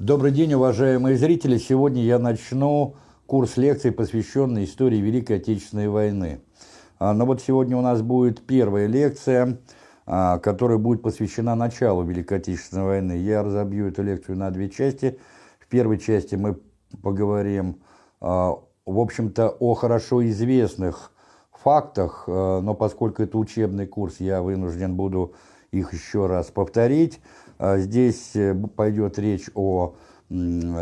Добрый день, уважаемые зрители! Сегодня я начну курс лекций, посвященный истории Великой Отечественной войны. А, но вот сегодня у нас будет первая лекция, а, которая будет посвящена началу Великой Отечественной войны. Я разобью эту лекцию на две части. В первой части мы поговорим, а, в общем-то, о хорошо известных фактах, но поскольку это учебный курс, я вынужден буду их еще раз повторить. Здесь э, пойдет речь о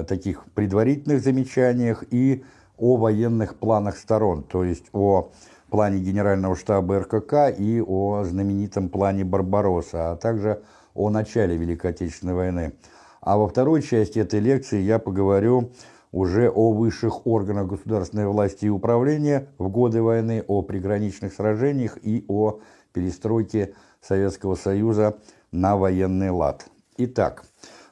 таких предварительных замечаниях и о военных планах сторон, то есть о плане Генерального штаба РКК и о знаменитом плане Барбаросса, а также о начале Великой Отечественной войны. А во второй части этой лекции я поговорю уже о высших органах государственной власти и управления в годы войны, о приграничных сражениях и о перестройке Советского Союза на военный лад. Итак,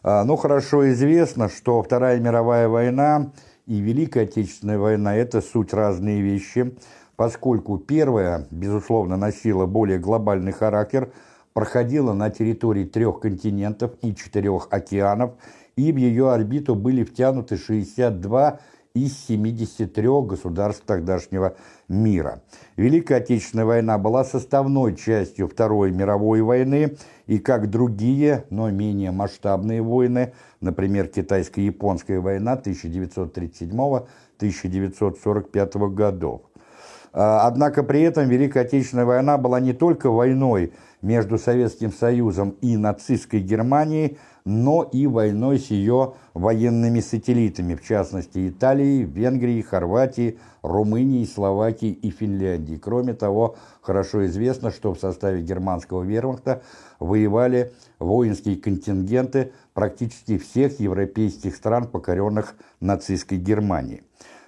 а, ну хорошо известно, что Вторая мировая война и Великая Отечественная война – это суть разные вещи – поскольку первая, безусловно, носила более глобальный характер, проходила на территории трех континентов и четырех океанов, и в ее орбиту были втянуты 62 из 73 государств тогдашнего мира. Великая Отечественная война была составной частью Второй мировой войны, и как другие, но менее масштабные войны, например, Китайско-японская война 1937-1945 годов. А, однако при этом Великая Отечественная война была не только войной между Советским Союзом и нацистской Германией, но и войной с ее военными сателлитами, в частности Италией, Венгрией, Хорватией, Румынией, Словакией и Финляндией. Кроме того, хорошо известно, что в составе германского вермахта воевали воинские контингенты практически всех европейских стран, покоренных нацистской Германией.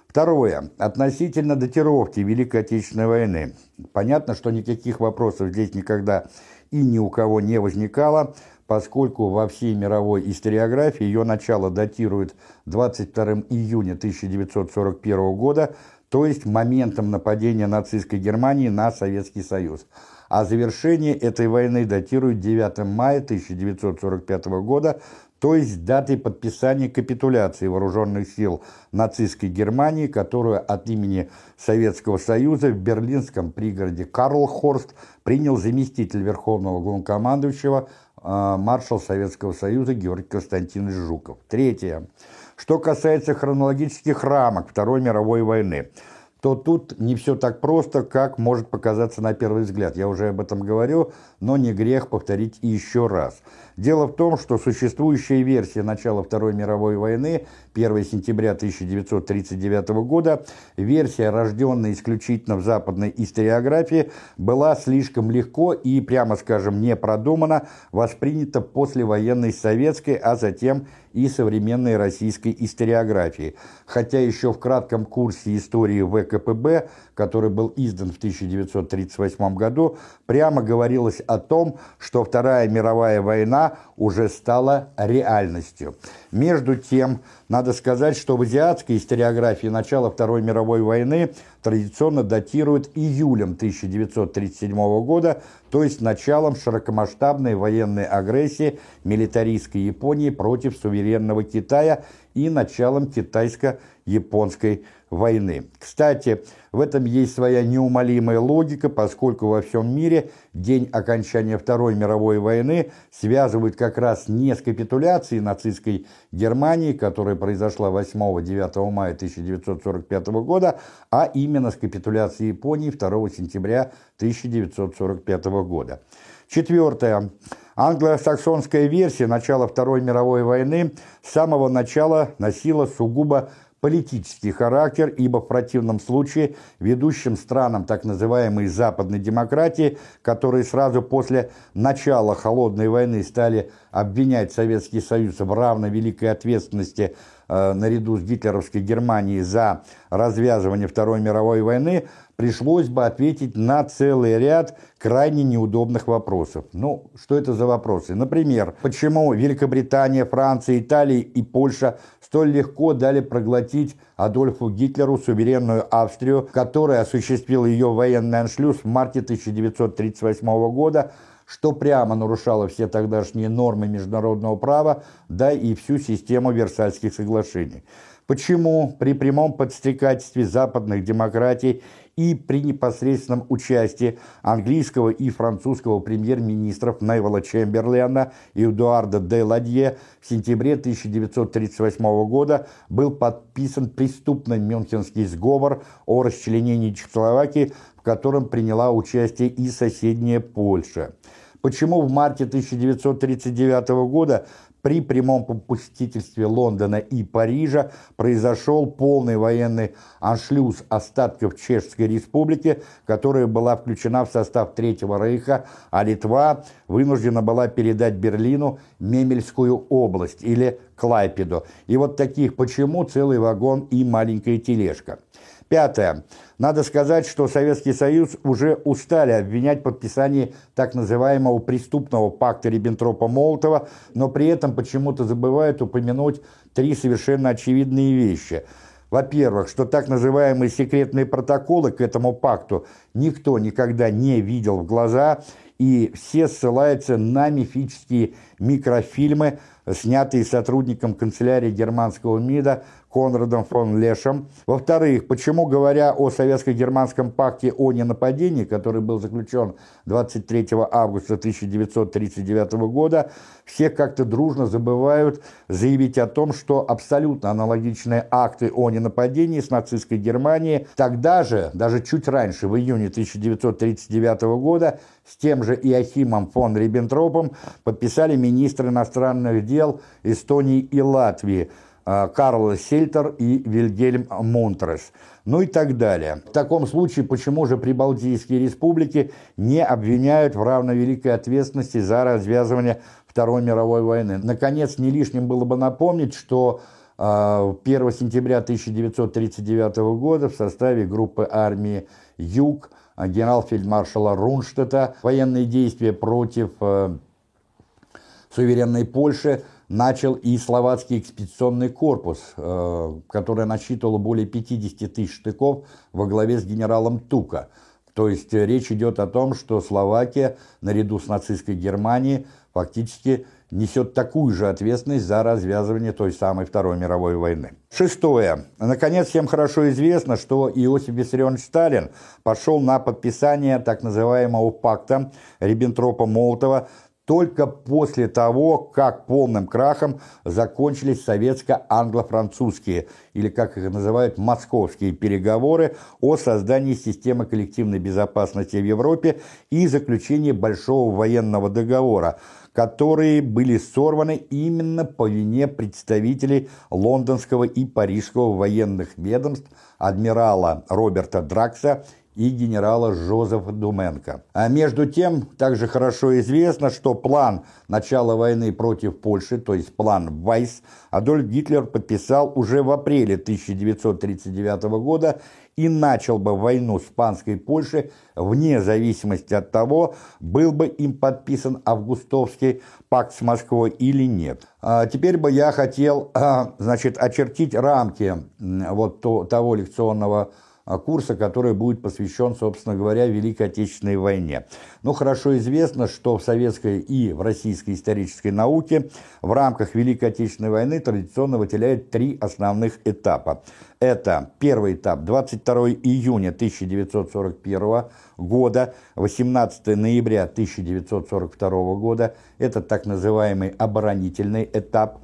Второе. Относительно датировки Великой Отечественной войны. Понятно, что никаких вопросов здесь никогда и ни у кого не возникало, поскольку во всей мировой историографии ее начало датирует 22 июня 1941 года, то есть моментом нападения нацистской Германии на Советский Союз. А завершение этой войны датирует 9 мая 1945 года, то есть датой подписания капитуляции вооруженных сил нацистской Германии, которую от имени Советского Союза в берлинском пригороде Карлхорст принял заместитель Верховного главнокомандующего маршал Советского Союза Георгий Константинович Жуков. Третье. Что касается хронологических рамок Второй мировой войны – то тут не все так просто, как может показаться на первый взгляд. Я уже об этом говорю, но не грех повторить еще раз. Дело в том, что существующая версия начала Второй мировой войны, 1 сентября 1939 года, версия, рожденная исключительно в западной историографии, была слишком легко и, прямо скажем, не продумана, воспринята послевоенной советской, а затем и современной российской историографии. Хотя еще в кратком курсе истории ВКПБ, который был издан в 1938 году, прямо говорилось о том, что Вторая мировая война уже стала реальностью. Между тем, надо сказать, что в азиатской историографии начало Второй мировой войны традиционно датируют июлем 1937 года, то есть началом широкомасштабной военной агрессии милитаристской Японии против суверенного Китая и началом китайско-японской войны. Кстати, в этом есть своя неумолимая логика, поскольку во всем мире день окончания Второй мировой войны связывают как раз не с капитуляцией нацистской Германии, которая произошла 8-9 мая 1945 года, а именно с капитуляцией Японии 2 сентября 1945 года. Четвертое. Англосаксонская версия начала Второй мировой войны с самого начала носила сугубо политический характер, ибо в противном случае ведущим странам так называемой западной демократии, которые сразу после начала Холодной войны стали обвинять Советский Союз в равной великой ответственности наряду с гитлеровской Германией за развязывание Второй мировой войны, пришлось бы ответить на целый ряд крайне неудобных вопросов. Ну, что это за вопросы? Например, почему Великобритания, Франция, Италия и Польша столь легко дали проглотить Адольфу Гитлеру суверенную Австрию, которая осуществила ее военный аншлюз в марте 1938 года, что прямо нарушало все тогдашние нормы международного права, да и всю систему Версальских соглашений. Почему при прямом подстрекательстве западных демократий и при непосредственном участии английского и французского премьер-министров Невилла Чемберлена и Эдуарда де Ладье в сентябре 1938 года был подписан преступный Мюнхенский сговор о расчленении Чехословакии, в котором приняла участие и соседняя Польша. Почему в марте 1939 года при прямом попустительстве Лондона и Парижа произошел полный военный аншлюз остатков Чешской Республики, которая была включена в состав Третьего Рейха, а Литва вынуждена была передать Берлину Мемельскую область или Клайпеду. И вот таких почему целый вагон и маленькая тележка. Пятое. Надо сказать, что Советский Союз уже устали обвинять в подписании так называемого преступного пакта Риббентропа-Молотова, но при этом почему-то забывают упомянуть три совершенно очевидные вещи. Во-первых, что так называемые секретные протоколы к этому пакту никто никогда не видел в глаза, и все ссылаются на мифические микрофильмы, снятые сотрудником канцелярии германского МИДа Конрадом фон Лешем. Во-вторых, почему, говоря о советско-германском пакте о ненападении, который был заключен 23 августа 1939 года, все как-то дружно забывают заявить о том, что абсолютно аналогичные акты о ненападении с нацистской Германией тогда же, даже чуть раньше, в июне 1939 года, с тем же Иохимом фон Риббентропом подписали министры иностранных дел Эстонии и Латвии – Карл Сельтер и Вильгельм Монтрес, ну и так далее. В таком случае, почему же прибалтийские республики не обвиняют в равновеликой ответственности за развязывание Второй мировой войны? Наконец, не лишним было бы напомнить, что 1 э, сентября 1939 года в составе группы армии «Юг» генерал-фельдмаршала Рунштета военные действия против э, суверенной Польши – начал и словацкий экспедиционный корпус, э, который насчитывал более 50 тысяч штыков во главе с генералом Тука. То есть э, речь идет о том, что Словакия, наряду с нацистской Германией, фактически несет такую же ответственность за развязывание той самой Второй мировой войны. Шестое. Наконец, всем хорошо известно, что Иосиф Виссарионович Сталин пошел на подписание так называемого пакта Риббентропа-Молотова только после того, как полным крахом закончились советско-англо-французские, или как их называют, московские переговоры о создании системы коллективной безопасности в Европе и заключении Большого военного договора, которые были сорваны именно по вине представителей лондонского и парижского военных ведомств адмирала Роберта Дракса и генерала Жозефа Думенко. А между тем, также хорошо известно, что план начала войны против Польши, то есть план Вайс, Адольф Гитлер подписал уже в апреле 1939 года и начал бы войну с панской Польшей вне зависимости от того, был бы им подписан августовский пакт с Москвой или нет. А теперь бы я хотел, а, значит, очертить рамки вот того лекционного курса, который будет посвящен, собственно говоря, Великой Отечественной войне. Ну, хорошо известно, что в советской и в российской исторической науке в рамках Великой Отечественной войны традиционно выделяют три основных этапа. Это первый этап 22 июня 1941 года, 18 ноября 1942 года, это так называемый оборонительный этап.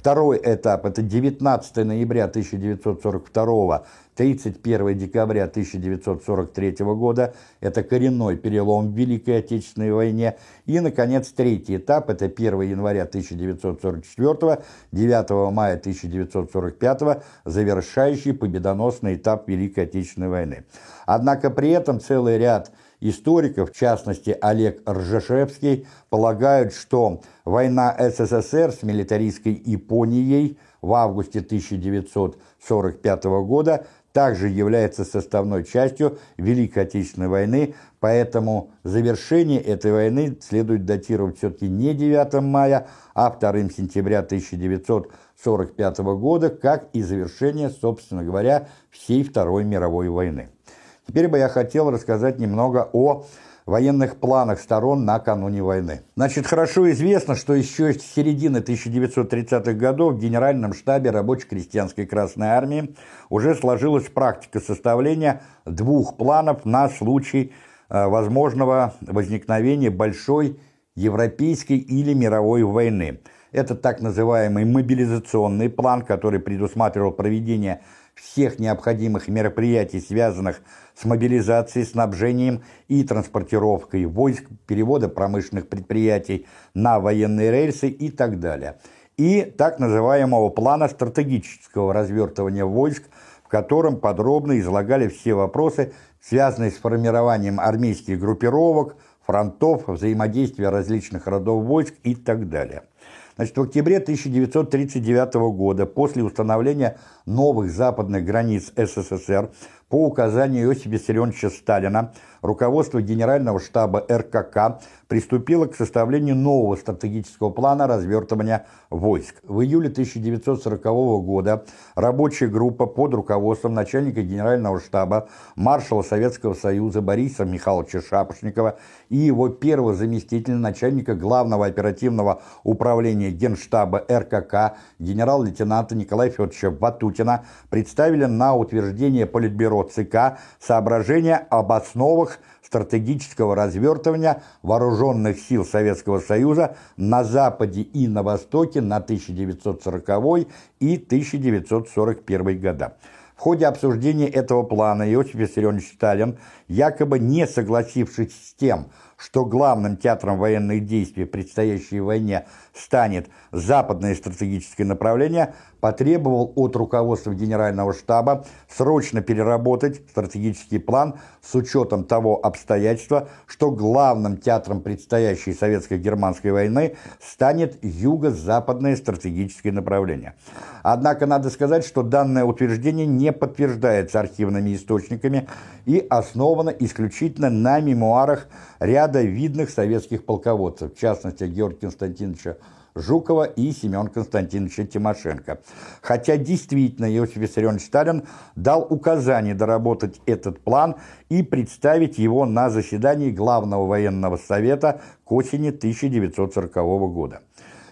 Второй этап – это 19 ноября 1942 31 декабря 1943 года – это коренной перелом в Великой Отечественной войне. И, наконец, третий этап – это 1 января 1944, 9 мая 1945, завершающий победоносный этап Великой Отечественной войны. Однако при этом целый ряд историков, в частности Олег Ржешевский, полагают, что война СССР с милитаристской Японией в августе 1945 года – также является составной частью Великой Отечественной войны, поэтому завершение этой войны следует датировать все-таки не 9 мая, а 2 сентября 1945 года, как и завершение, собственно говоря, всей Второй мировой войны. Теперь бы я хотел рассказать немного о военных планах сторон накануне войны. Значит, хорошо известно, что еще с середины 1930-х годов в Генеральном штабе рабоче-крестьянской Красной Армии уже сложилась практика составления двух планов на случай э, возможного возникновения большой европейской или мировой войны. Это так называемый мобилизационный план, который предусматривал проведение всех необходимых мероприятий, связанных с мобилизацией, снабжением и транспортировкой войск, перевода промышленных предприятий на военные рельсы и так далее. И так называемого плана стратегического развертывания войск, в котором подробно излагали все вопросы, связанные с формированием армейских группировок, фронтов, взаимодействия различных родов войск и так далее. Значит, в октябре 1939 года, после установления новых западных границ СССР, по указанию Иосифа Виссарионовича Сталина, руководство Генерального штаба РКК приступило к составлению нового стратегического плана развертывания войск. В июле 1940 года рабочая группа под руководством начальника Генерального штаба маршала Советского Союза Бориса Михайловича Шапошникова и его первого заместителя начальника Главного оперативного управления Генштаба РКК генерал-лейтенанта Николая Федоровича Ватутина представили на утверждение Политбюро ЦК соображения об основах стратегического развертывания вооруженных сил Советского Союза на Западе и на Востоке на 1940 и 1941 года. В ходе обсуждения этого плана Иосиф Виссарионович Сталин, якобы не согласившись с тем, что главным театром военных действий в предстоящей войне станет западное стратегическое направление, потребовал от руководства Генерального штаба срочно переработать стратегический план с учетом того обстоятельства, что главным театром предстоящей советско-германской войны станет юго-западное стратегическое направление. Однако надо сказать, что данное утверждение не подтверждается архивными источниками и основано исключительно на мемуарах ряда видных советских полководцев, в частности Георгия Константиновича Жукова и Семен Константиновича Тимошенко. Хотя действительно Иосиф Виссарионович Сталин дал указание доработать этот план и представить его на заседании Главного военного совета к осени 1940 года.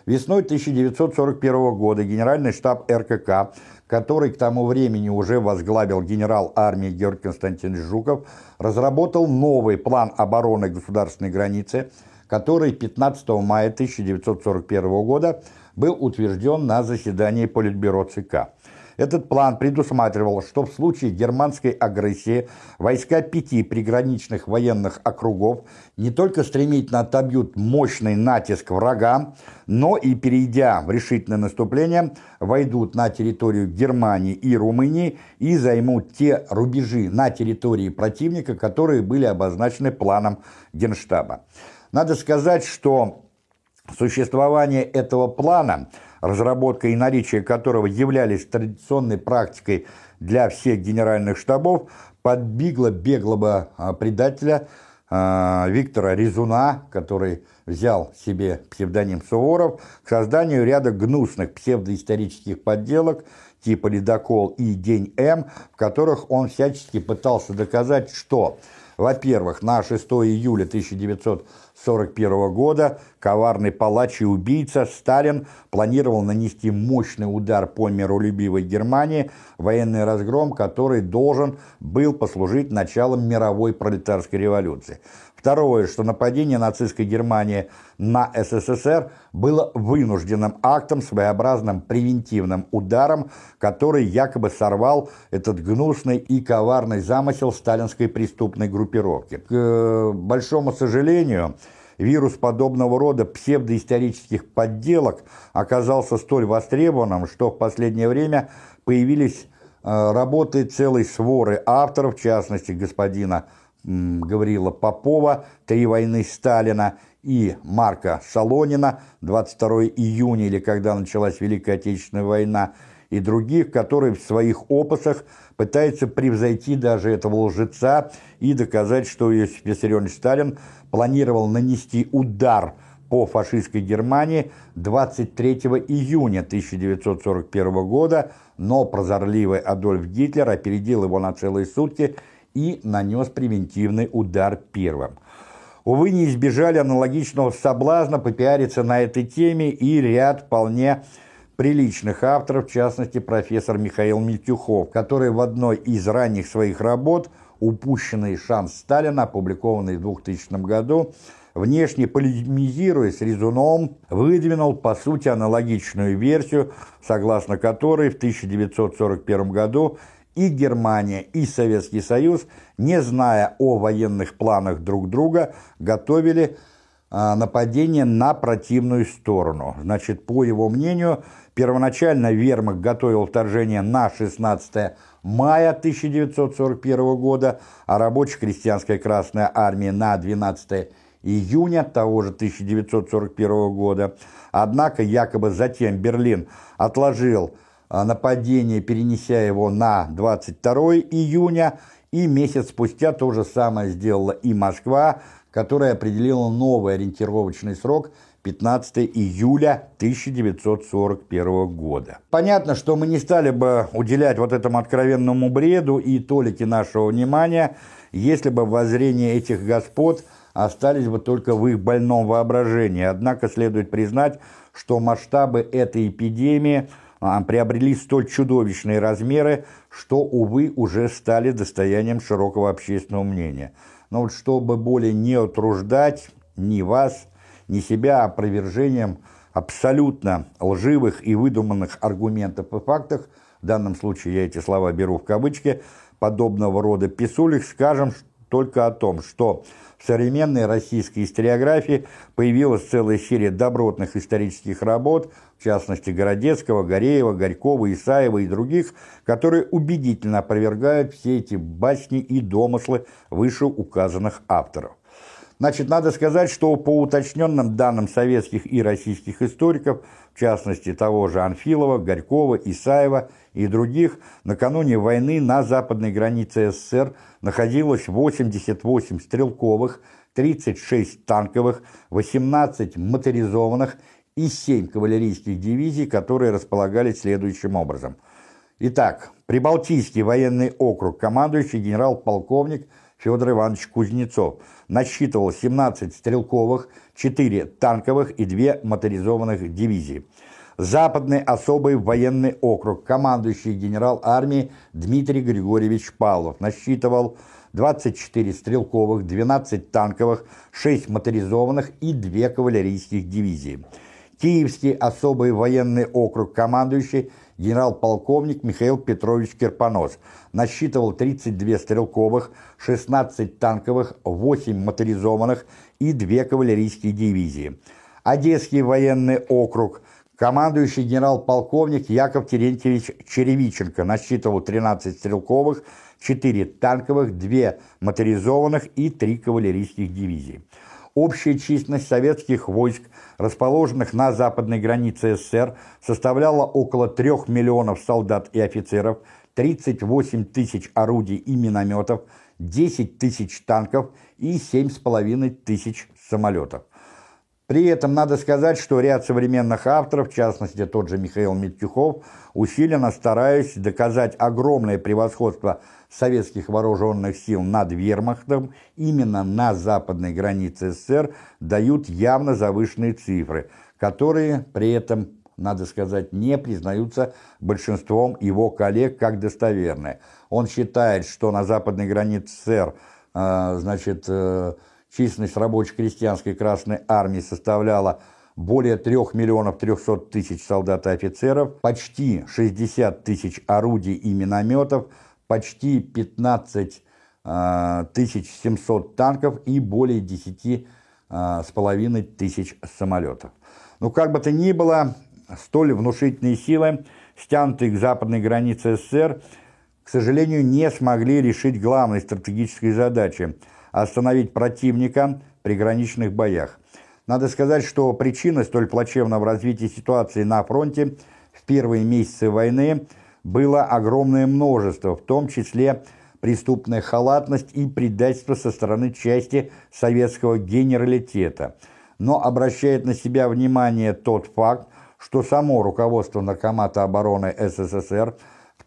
Весной 1941 года Генеральный штаб РКК, который к тому времени уже возглавил генерал армии Георгий Константинович Жуков, разработал новый план обороны государственной границы, который 15 мая 1941 года был утвержден на заседании Политбюро ЦК. Этот план предусматривал, что в случае германской агрессии войска пяти приграничных военных округов не только стремительно отобьют мощный натиск врага, но и, перейдя в решительное наступление, войдут на территорию Германии и Румынии и займут те рубежи на территории противника, которые были обозначены планом Генштаба. Надо сказать, что существование этого плана – разработка и наличие которого являлись традиционной практикой для всех генеральных штабов, подбигло беглого а, предателя а, Виктора Резуна, который взял себе псевдоним Суворов, к созданию ряда гнусных псевдоисторических подделок типа «Ледокол» и «День М», в которых он всячески пытался доказать, что, во-первых, на 6 июля 1900 1941 года. Коварный палач и убийца. Сталин планировал нанести мощный удар по миролюбивой Германии, военный разгром, который должен был послужить началом мировой пролетарской революции. Второе, что нападение нацистской Германии на СССР было вынужденным актом, своеобразным превентивным ударом, который якобы сорвал этот гнусный и коварный замысел сталинской преступной группировки. К э, большому сожалению, вирус подобного рода псевдоисторических подделок оказался столь востребованным, что в последнее время появились э, работы целой своры авторов, в частности господина Гаврила Попова «Три войны Сталина» и Марка Солонина «22 июня» или «Когда началась Великая Отечественная война» и других, которые в своих опусах пытаются превзойти даже этого лжеца и доказать, что Иосиф Виссарионович Сталин планировал нанести удар по фашистской Германии 23 июня 1941 года, но прозорливый Адольф Гитлер опередил его на целые сутки и нанес превентивный удар первым. увы, не избежали аналогичного соблазна попиариться на этой теме и ряд вполне приличных авторов, в частности, профессор Михаил Мельтюхов, который в одной из ранних своих работ «Упущенный шанс Сталина», опубликованный в 2000 году, внешне полемизируя с Резуновым, выдвинул, по сути, аналогичную версию, согласно которой в 1941 году и Германия, и Советский Союз, не зная о военных планах друг друга, готовили а, нападение на противную сторону. Значит, по его мнению, первоначально Вермахт готовил вторжение на 16 мая 1941 года, а рабоче-крестьянская Красная Армия на 12 июня того же 1941 года. Однако якобы затем Берлин отложил нападение, перенеся его на 22 июня, и месяц спустя то же самое сделала и Москва, которая определила новый ориентировочный срок 15 июля 1941 года. Понятно, что мы не стали бы уделять вот этому откровенному бреду и толике нашего внимания, если бы воззрение этих господ остались бы только в их больном воображении. Однако следует признать, что масштабы этой эпидемии – приобрели столь чудовищные размеры, что, увы, уже стали достоянием широкого общественного мнения. Но вот чтобы более не утруждать ни вас, ни себя опровержением абсолютно лживых и выдуманных аргументов и фактов, в данном случае я эти слова беру в кавычки, подобного рода писулек, скажем только о том, что в современной российской историографии появилась целая серия добротных исторических работ, в частности Городецкого, Гореева, Горького, Исаева и других, которые убедительно опровергают все эти басни и домыслы вышеуказанных авторов. Значит, надо сказать, что по уточненным данным советских и российских историков, в частности того же Анфилова, Горького, Исаева и других, накануне войны на западной границе СССР находилось 88 стрелковых, 36 танковых, 18 моторизованных и 7 кавалерийских дивизий, которые располагались следующим образом. Итак, Прибалтийский военный округ, командующий генерал-полковник Федор Иванович Кузнецов, насчитывал 17 стрелковых, 4 танковых и 2 моторизованных дивизии. Западный особый военный округ, командующий генерал армии Дмитрий Григорьевич Павлов, насчитывал 24 стрелковых, 12 танковых, 6 моторизованных и 2 кавалерийских дивизии. Киевский особый военный округ, командующий генерал-полковник Михаил Петрович Кирпонос, насчитывал 32 стрелковых, 16 танковых, 8 моторизованных и 2 кавалерийские дивизии. Одесский военный округ, командующий генерал-полковник Яков Терентьевич Черевиченко, насчитывал 13 стрелковых, 4 танковых, 2 моторизованных и 3 кавалерийских дивизии. Общая численность советских войск, расположенных на западной границе СССР, составляла около 3 миллионов солдат и офицеров, 38 тысяч орудий и минометов, 10 тысяч танков и 7,5 тысяч самолетов. При этом надо сказать, что ряд современных авторов, в частности тот же Михаил Митюхов, усиленно стараясь доказать огромное превосходство советских вооруженных сил над вермахтом именно на западной границе СССР, дают явно завышенные цифры, которые при этом, надо сказать, не признаются большинством его коллег как достоверные. Он считает, что на западной границе СССР, э, значит, э, Численность рабоче-крестьянской Красной Армии составляла более 3 миллионов 300 тысяч солдат и офицеров, почти 60 тысяч орудий и минометов, почти 15 э, тысяч 700 танков и более 10 э, с половиной тысяч самолетов. Ну, как бы то ни было, столь внушительные силы, стянутые к западной границе СССР, к сожалению, не смогли решить главной стратегической задачи – остановить противника при граничных боях. Надо сказать, что причиной столь плачевного развития ситуации на фронте в первые месяцы войны было огромное множество, в том числе преступная халатность и предательство со стороны части советского генералитета. Но обращает на себя внимание тот факт, что само руководство Наркомата обороны СССР,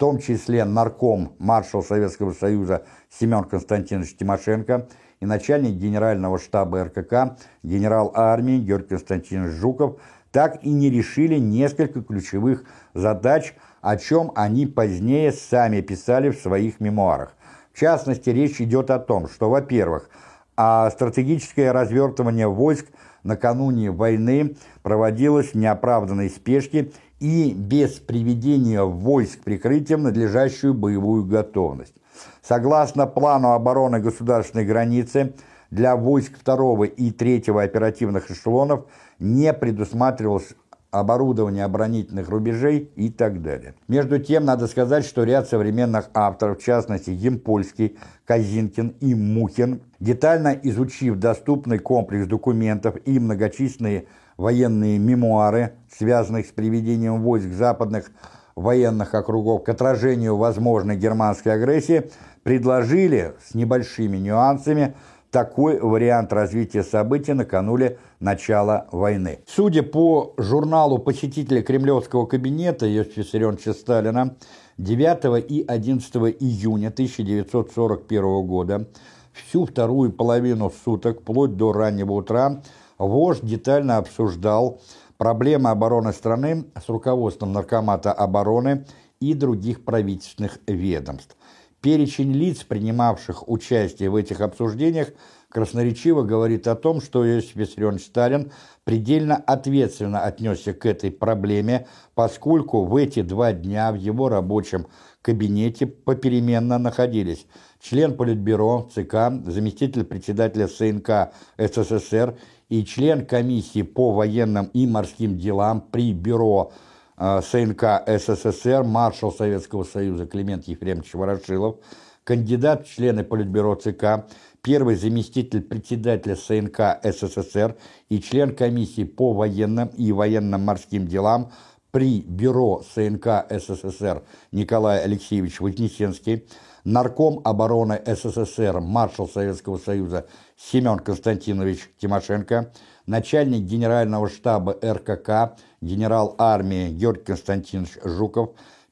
том числе нарком маршал Советского Союза Семен Константинович Тимошенко и начальник генерального штаба РКК генерал армии Георгий Константинович Жуков так и не решили несколько ключевых задач, о чем они позднее сами писали в своих мемуарах. В частности, речь идет о том, что, во-первых, а стратегическое развертывание войск накануне войны проводилось в неоправданной спешке и без приведения войск прикрытием надлежащую боевую готовность. Согласно плану обороны государственной границы, для войск второго и третьего оперативных эшелонов не предусматривалось оборудование оборонительных рубежей и так далее. Между тем, надо сказать, что ряд современных авторов, в частности Емпольский, Казинкин и Мухин, детально изучив доступный комплекс документов и многочисленные военные мемуары, связанных с приведением войск западных военных округов к отражению возможной германской агрессии, предложили с небольшими нюансами такой вариант развития событий накануне начала войны. Судя по журналу посетителя кремлевского кабинета Иосифа Виссарионовича Сталина, 9 и 11 июня 1941 года, всю вторую половину суток, вплоть до раннего утра, вождь детально обсуждал проблемы обороны страны с руководством Наркомата обороны и других правительственных ведомств. Перечень лиц, принимавших участие в этих обсуждениях, красноречиво говорит о том, что Иосиф Виссарионович Сталин предельно ответственно отнесся к этой проблеме, поскольку в эти два дня в его рабочем кабинете попеременно находились член Политбюро ЦК, заместитель председателя СНК СССР и член комиссии по военным и морским делам при Бюро э, СНК СССР, маршал Советского Союза Климент Ефремович Ворошилов, кандидат в члены Политбюро ЦК, первый заместитель председателя СНК СССР и член комиссии по военным и военно-морским делам при Бюро СНК СССР Николай Алексеевич Вознесенский, нарком обороны СССР, маршал Советского Союза Семен Константинович Тимошенко, начальник генерального штаба РКК, генерал армии Георгий Константинович Жуков,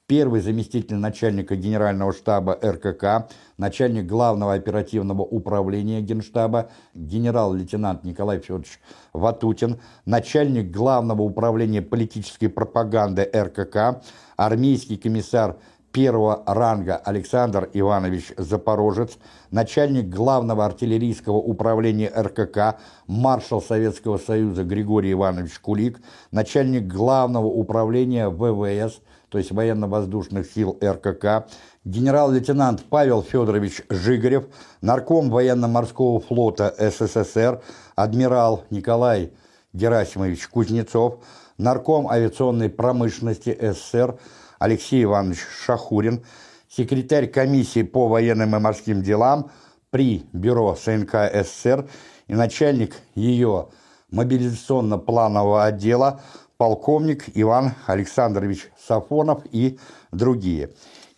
первый заместитель начальника генерального штаба РКК, начальник главного оперативного управления Генштаба, генерал-лейтенант Николай Федорович Ватутин, начальник главного управления политической пропаганды РКК, армейский комиссар первого ранга Александр Иванович Запорожец, начальник главного артиллерийского управления РКК, маршал Советского Союза Григорий Иванович Кулик, начальник главного управления ВВС, то есть военно-воздушных сил РКК, генерал-лейтенант Павел Федорович Жигарев, нарком военно-морского флота СССР, адмирал Николай Герасимович Кузнецов, нарком авиационной промышленности СССР, Алексей Иванович Шахурин, секретарь комиссии по военным и морским делам при Бюро СНК СССР и начальник ее мобилизационно-планового отдела полковник Иван Александрович Сафонов и другие.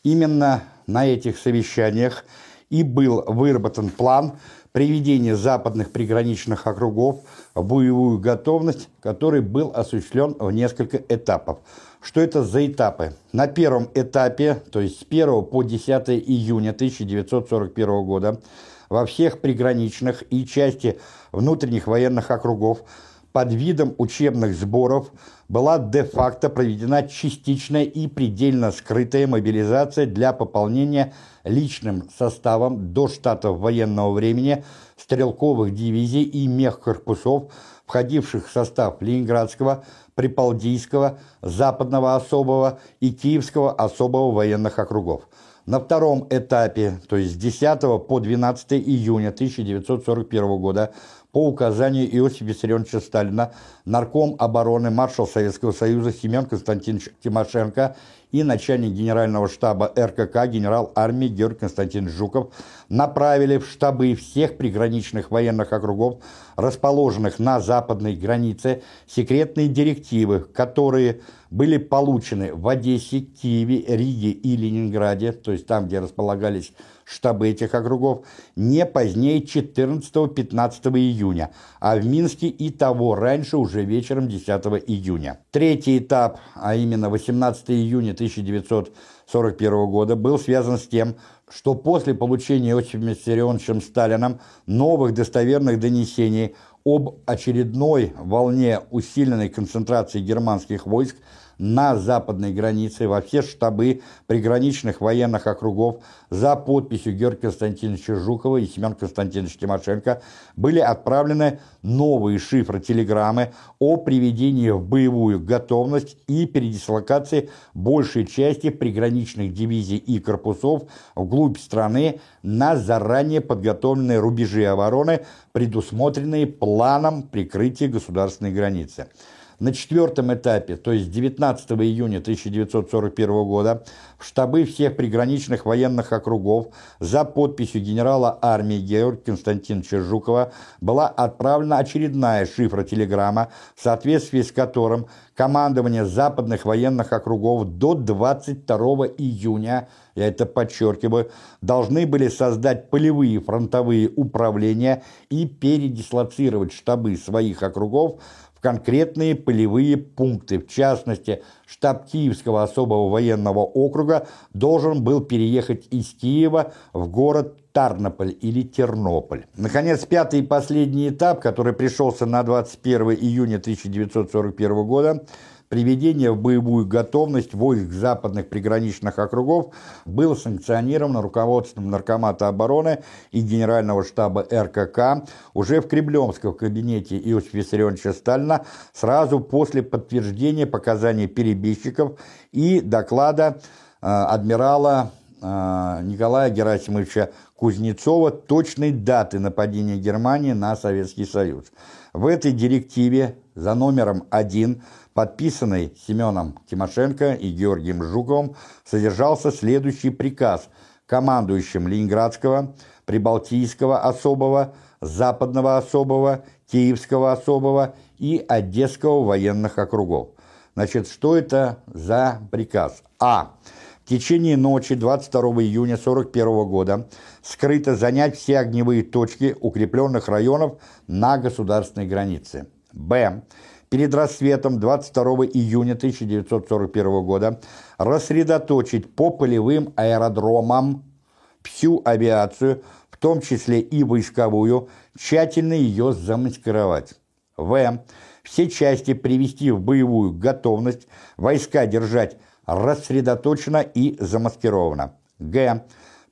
Именно на этих совещаниях и был выработан план приведения западных приграничных округов в боевую готовность, который был осуществлен в несколько этапов – что это за этапы? На первом этапе, то есть с 1 по 10 июня 1941 года, во всех приграничных и части внутренних военных округов под видом учебных сборов была де-факто проведена частичная и предельно скрытая мобилизация для пополнения личным составом до штатов военного времени стрелковых дивизий и мехкорпусов, входивших в состав Ленинградского, Припалдийского, Западного особого и Киевского особого военных округов. На втором этапе, то есть с 10 по 12 июня 1941 года, по указанию Иосифа Виссарионовича Сталина, нарком обороны маршал Советского Союза Семен Константинович Тимошенко и начальник генерального штаба РКК генерал армии Георгий Константинович Жуков направили в штабы всех приграничных военных округов, расположенных на западной границе, секретные директивы, которые были получены в Одессе, Киеве, Риге и Ленинграде, то есть там, где располагались штабы этих округов, не позднее 14-15 июня, а в Минске и того раньше уже вечером 10 июня. Третий этап, а именно 18 июня 1941 года, был связан с тем, что после получения Иосифом Виссарионовичем Сталином новых достоверных донесений об очередной волне усиленной концентрации германских войск на западной границе во все штабы приграничных военных округов за подписью Георгия Константиновича Жукова и Семена Константиновича Тимошенко были отправлены новые шифры-телеграммы о приведении в боевую готовность и передислокации большей части приграничных дивизий и корпусов вглубь страны на заранее подготовленные рубежи обороны, предусмотренные планом прикрытия государственной границы. На четвертом этапе, то есть 19 июня 1941 года, в штабы всех приграничных военных округов за подписью генерала армии Георгия Константиновича Жукова была отправлена очередная шифра-телеграмма, в соответствии с которым командование западных военных округов до 22 июня, я это подчеркиваю, должны были создать полевые фронтовые управления и передислоцировать штабы своих округов конкретные полевые пункты. В частности, штаб Киевского особого военного округа должен был переехать из Киева в город Тарнополь или Тернополь. Наконец, пятый и последний этап, который пришелся на 21 июня 1941 года, Приведение в боевую готовность войск западных приграничных округов было санкционировано руководством Наркомата обороны и Генерального штаба РКК уже в Кремлевском кабинете Иосифа Виссарионовича Сталина сразу после подтверждения показаний перебежчиков и доклада э, адмирала э, Николая Герасимовича Кузнецова точной даты нападения Германии на Советский Союз. В этой директиве за номером 1 подписанный Семеном Тимошенко и Георгием Жуковым, содержался следующий приказ командующим Ленинградского, Прибалтийского особого, Западного особого, Киевского особого и Одесского военных округов. Значит, что это за приказ? А. В течение ночи 22 июня 1941 года скрыто занять все огневые точки укрепленных районов на государственной границе. Б перед рассветом 22 июня 1941 года рассредоточить по полевым аэродромам всю авиацию, в том числе и войсковую, тщательно ее замаскировать. В. Все части привести в боевую готовность, войска держать рассредоточено и замаскировано. Г.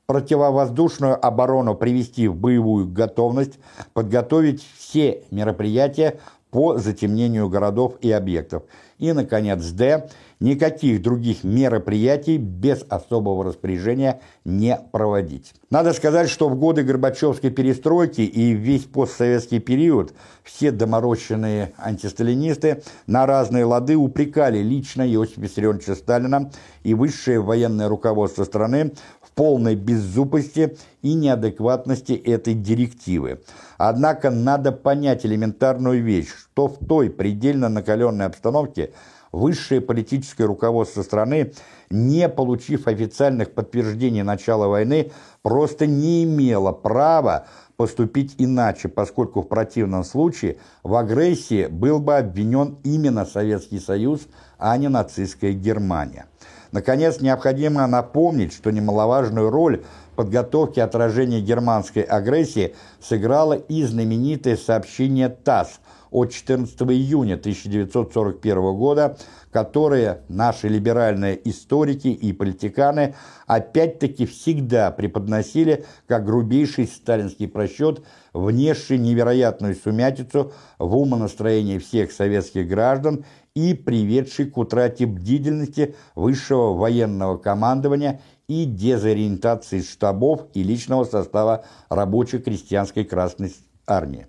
Противовоздушную оборону привести в боевую готовность, подготовить все мероприятия по затемнению городов и объектов. И, наконец, Д. Никаких других мероприятий без особого распоряжения не проводить. Надо сказать, что в годы Горбачевской перестройки и весь постсоветский период все доморощенные антисталинисты на разные лады упрекали лично Иосифа Виссарионовича Сталина и высшее военное руководство страны полной беззубости и неадекватности этой директивы. Однако надо понять элементарную вещь, что в той предельно накаленной обстановке высшее политическое руководство страны, не получив официальных подтверждений начала войны, просто не имело права поступить иначе, поскольку в противном случае в агрессии был бы обвинен именно Советский Союз, а не нацистская Германия. Наконец, необходимо напомнить, что немаловажную роль в подготовке отражения германской агрессии сыграло и знаменитое сообщение ТАСС от 14 июня 1941 года, которое наши либеральные историки и политиканы опять-таки всегда преподносили как грубейший сталинский просчет, внесший невероятную сумятицу в умонастроение всех советских граждан и приведший к утрате бдительности высшего военного командования и дезориентации штабов и личного состава рабоче-крестьянской Красной Армии.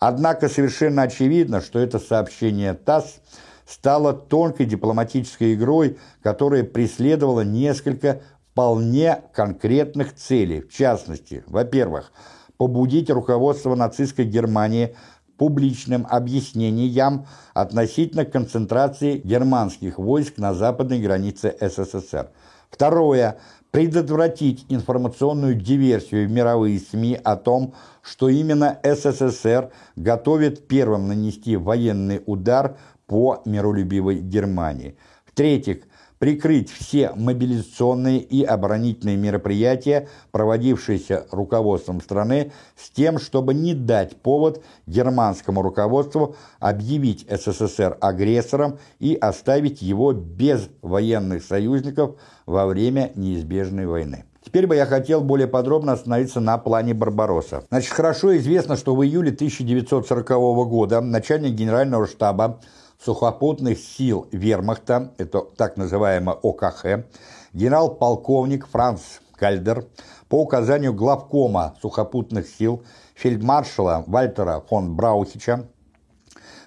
Однако совершенно очевидно, что это сообщение ТАСС стало тонкой дипломатической игрой, которая преследовала несколько вполне конкретных целей. В частности, во-первых, побудить руководство нацистской Германии публичным объяснениям относительно концентрации германских войск на западной границе СССР. Второе. Предотвратить информационную диверсию в мировые СМИ о том, что именно СССР готовит первым нанести военный удар по миролюбивой Германии. В-третьих, прикрыть все мобилизационные и оборонительные мероприятия, проводившиеся руководством страны, с тем, чтобы не дать повод германскому руководству объявить СССР агрессором и оставить его без военных союзников во время неизбежной войны. Теперь бы я хотел более подробно остановиться на плане Барбаросса. Значит, хорошо известно, что в июле 1940 года начальник генерального штаба сухопутных сил вермахта, это так называемое ОКХ, генерал-полковник Франц Кальдер по указанию главкома сухопутных сил фельдмаршала Вальтера фон Браухича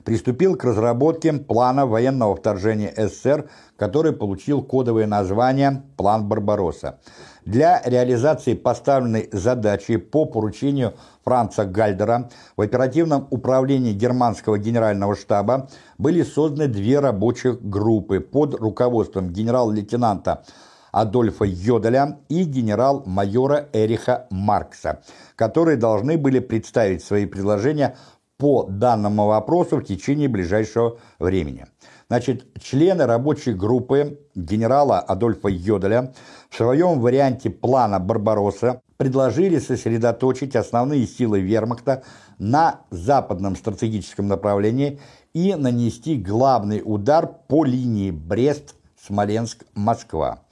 приступил к разработке плана военного вторжения СССР, который получил кодовое название «План Барбаросса». Для реализации поставленной задачи по поручению Франца Гальдера в оперативном управлении германского генерального штаба были созданы две рабочих группы под руководством генерал-лейтенанта Адольфа Йоделя и генерал-майора Эриха Маркса, которые должны были представить свои предложения по данному вопросу в течение ближайшего времени. Значит, члены рабочей группы генерала Адольфа Йоделя в своем варианте плана «Барбаросса» предложили сосредоточить основные силы вермахта на западном стратегическом направлении и нанести главный удар по линии Брест-Смоленск-Москва.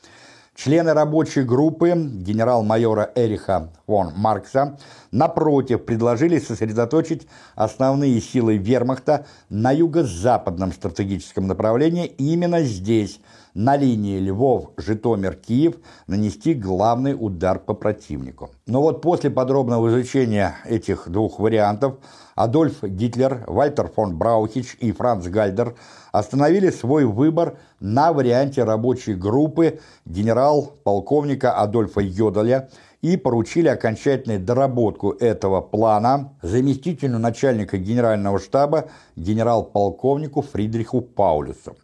Члены рабочей группы генерал-майора Эриха фон Маркса, напротив, предложили сосредоточить основные силы вермахта на юго-западном стратегическом направлении. Именно здесь, на линии Львов-Житомир-Киев, нанести главный удар по противнику. Но вот после подробного изучения этих двух вариантов Адольф Гитлер, Вальтер фон Браухич и Франц Гальдер остановили свой выбор на варианте рабочей группы генерал-полковника Адольфа Йодаля и поручили окончательную доработку этого плана заместителю начальника генерального штаба генерал-полковнику Фридриху Паулюсу.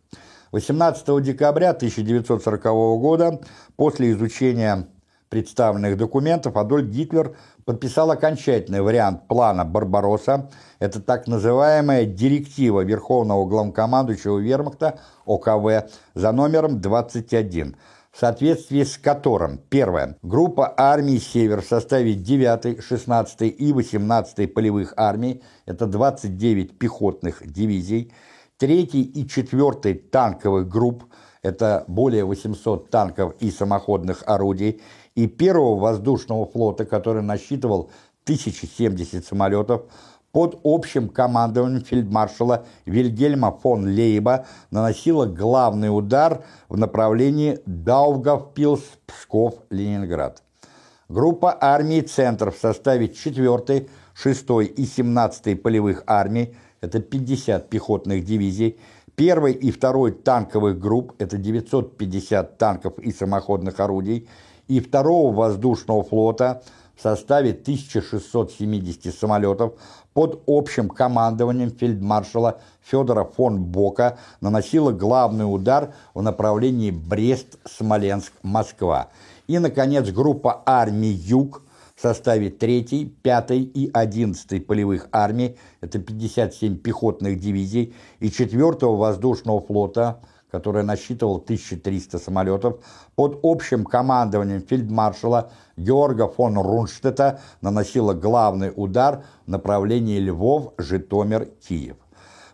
18 декабря 1940 года, после изучения представленных документов, Адольф Гитлер подписал окончательный вариант плана «Барбаросса». Это так называемая директива Верховного главнокомандующего вермахта ОКВ за номером 21, в соответствии с которым, первое, группа армий «Север» в составе 9, 16 и 18 полевых армий, это 29 пехотных дивизий, 3 и 4 танковых групп, это более 800 танков и самоходных орудий, и первого воздушного флота, который насчитывал 1070 самолетов, под общим командованием фельдмаршала Вильгельма фон Лейба наносила главный удар в направлении Даугавпилс-Псков-Ленинград. Группа армий «Центр» в составе 4-й, 6-й и 17-й полевых армий, это 50 пехотных дивизий, первой и второй танковых групп, это 950 танков и самоходных орудий, и второго воздушного флота в составе 1670 самолетов под общим командованием фельдмаршала Федора фон Бока наносила главный удар в направлении Брест-Смоленск-Москва. И, наконец, группа армий «Юг» в составе 3-й, 5-й и 11-й полевых армий, это 57 пехотных дивизий, и 4-го воздушного флота – который насчитывал 1300 самолетов, под общим командованием фельдмаршала Георга фон Рунштета наносила главный удар в направлении Львов, Житомир, Киев.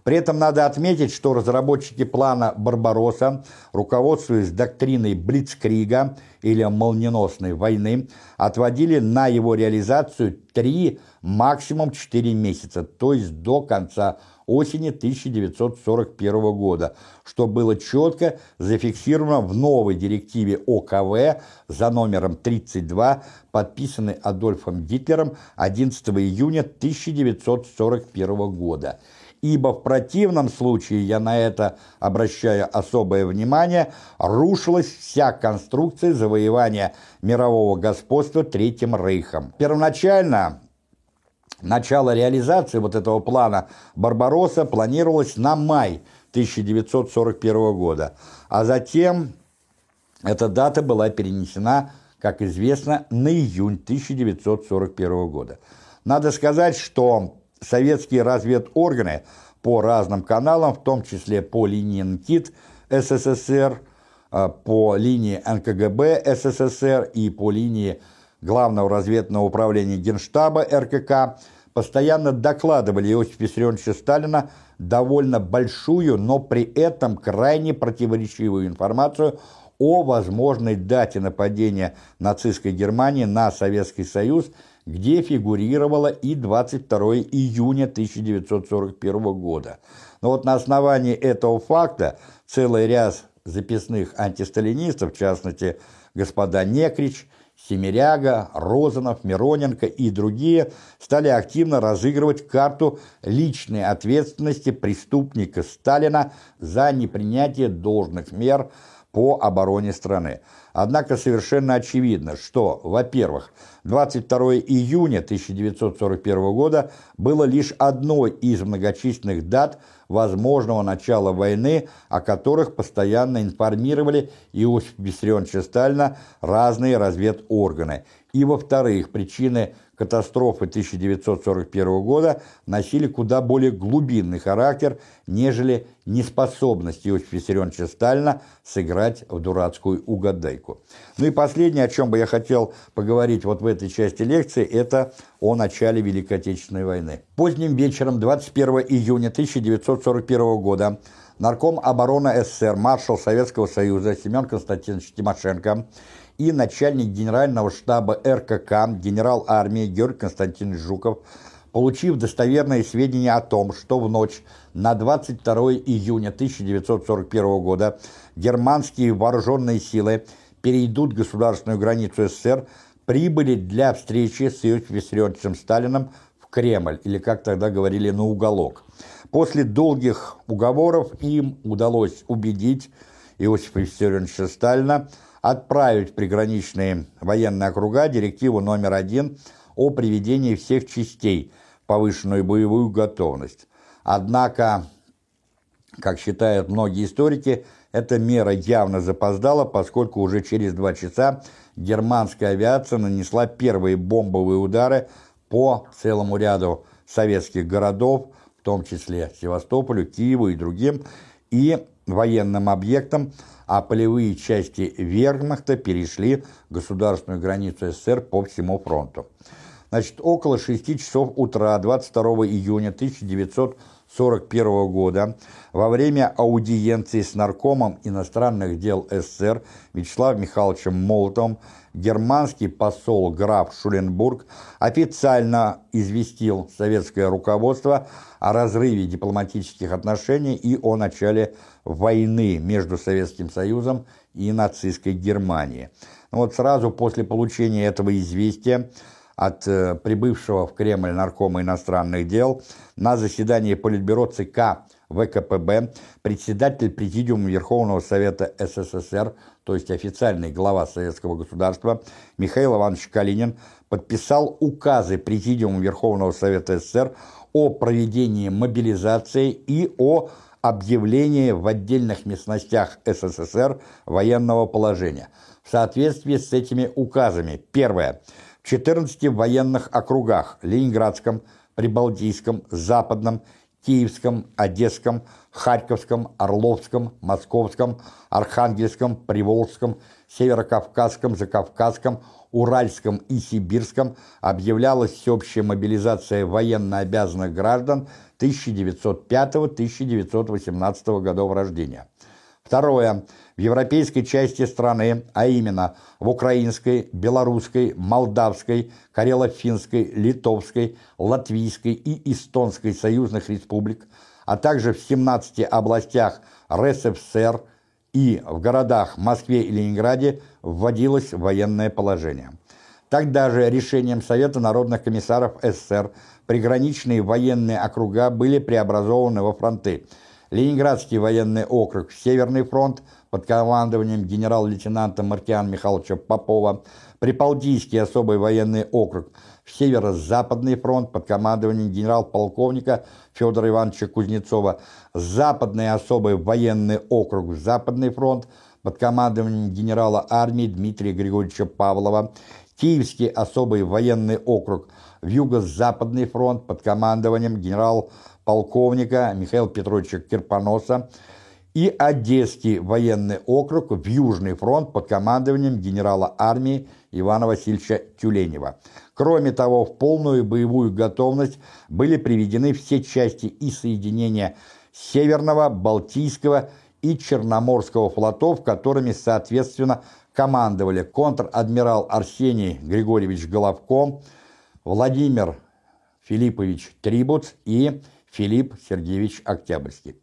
При этом надо отметить, что разработчики плана «Барбаросса», руководствуясь доктриной Блицкрига или молниеносной войны, отводили на его реализацию три, максимум четыре месяца, то есть до конца осени 1941 года, что было четко зафиксировано в новой директиве ОКВ за номером 32, подписанной Адольфом Гитлером 11 июня 1941 года. Ибо в противном случае, я на это обращаю особое внимание, рушилась вся конструкция завоевания мирового господства Третьим Рейхом. Первоначально Начало реализации вот этого плана «Барбаросса» планировалось на май 1941 года, а затем эта дата была перенесена, как известно, на июнь 1941 года. Надо сказать, что советские разведорганы по разным каналам, в том числе по линии НКИТ СССР, э, по линии НКГБ СССР и по линии Главного разведного управления Генштаба РКК постоянно докладывали Иосифу Виссарионовичу Сталина довольно большую, но при этом крайне противоречивую информацию о возможной дате нападения нацистской Германии на Советский Союз, где фигурировало и 22 июня 1941 года. Но вот на основании этого факта целый ряд записных антисталинистов, в частности, господа Некрич, Семеряга, Розанов, Мироненко и другие стали активно разыгрывать карту личной ответственности преступника Сталина за непринятие должных мер по обороне страны. Однако совершенно очевидно, что, во-первых, 22 июня 1941 года было лишь одной из многочисленных дат возможного начала войны, о которых постоянно информировали Иосиф Виссарионовича Сталина разные разведорганы. И, во-вторых, причины катастрофы 1941 года носили куда более глубинный характер, нежели неспособность Иосифа Виссарионовича Сталина сыграть в дурацкую угадайку. Ну и последнее, о чем бы я хотел поговорить вот в этой части лекции, это о начале Великой Отечественной войны. Поздним вечером 21 июня 1941 года нарком обороны СССР, маршал Советского Союза Семен Константинович Тимошенко и начальник генерального штаба РКК, генерал армии Георгий Константинович Жуков, получив достоверные сведения о том, что в ночь на 22 июня 1941 года германские вооруженные силы перейдут государственную границу СССР, прибыли для встречи с Иосифом Виссарионовичем Сталином в Кремль, или, как тогда говорили, на уголок. После долгих уговоров им удалось убедить Иосифа Виссарионовича Сталина отправить в приграничные военные округа директиву номер один о приведении всех частей в повышенную боевую готовность. Однако, как считают многие историки, эта мера явно запоздала, поскольку уже через два часа германская авиация нанесла первые бомбовые удары по целому ряду советских городов, в том числе Севастополю, Киеву и другим, и военным объектам, а полевые части вермахта перешли государственную границу СССР по всему фронту. Значит, около 6 часов утра 22 июня 1941 года во время аудиенции с наркомом иностранных дел СССР Вячеславом Михайловичем Молотовым германский посол граф Шуленбург официально известил советское руководство о разрыве дипломатических отношений и о начале войны между Советским Союзом и нацистской Германией. Ну вот сразу после получения этого известия от э, прибывшего в Кремль наркома иностранных дел на заседании Политбюро ЦК ВКПБ председатель Президиума Верховного Совета СССР, то есть официальный глава Советского государства, Михаил Иванович Калинин подписал указы Президиума Верховного Совета СССР о проведении мобилизации и о объявление в отдельных местностях СССР военного положения. В соответствии с этими указами, первое, в 14 военных округах – Ленинградском, Прибалтийском, Западном, Киевском, Одесском, Харьковском, Орловском, Московском, Архангельском, Приволжском, Северокавказском, Закавказском, Уральском и Сибирском объявлялась всеобщая мобилизация военно обязанных граждан 1905-1918 годов рождения. Второе. В европейской части страны, а именно в украинской, белорусской, молдавской, карело-финской, литовской, латвийской и эстонской союзных республик, а также в 17 областях РСФСР и в городах Москве и Ленинграде вводилось военное положение. Тогда же решением Совета народных комиссаров СССР приграничные военные округа были преобразованы во фронты. Ленинградский военный округ Северный фронт под командованием генерал-лейтенанта Маркиана Михайловича Попова, Прибалтийский особый военный округ Северо-Западный фронт под командованием генерал-полковника Федора Ивановича Кузнецова, Западный особый военный округ Западный фронт под командованием генерала армии Дмитрия Григорьевича Павлова, Киевский особый военный округ в Юго-Западный фронт под командованием генерал-полковника Михаила Петровича Кирпоноса и Одесский военный округ в Южный фронт под командованием генерала армии Ивана Васильевича Тюленева. Кроме того, в полную боевую готовность были приведены все части и соединения Северного, Балтийского и Черноморского флотов, которыми, соответственно, командовали контр-адмирал Арсений Григорьевич Головко, Владимир Филиппович Трибуц и Филипп Сергеевич Октябрьский.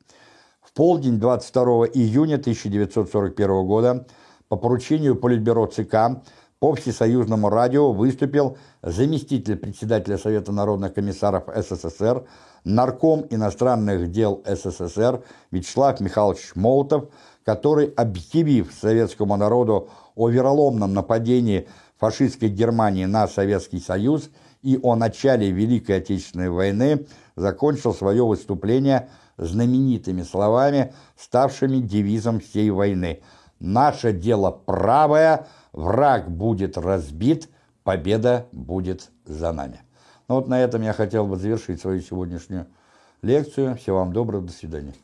В полдень 22 июня 1941 года по поручению Политбюро ЦК по всесоюзному радио выступил заместитель председателя Совета народных комиссаров СССР, нарком иностранных дел СССР Вячеслав Михайлович Молотов, который, объявив советскому народу о вероломном нападении фашистской Германии на Советский Союз и о начале Великой Отечественной войны, закончил свое выступление знаменитыми словами, ставшими девизом всей войны. «Наше дело правое, враг будет разбит, победа будет за нами». Ну вот на этом я хотел бы завершить свою сегодняшнюю лекцию. Всего вам доброго, до свидания.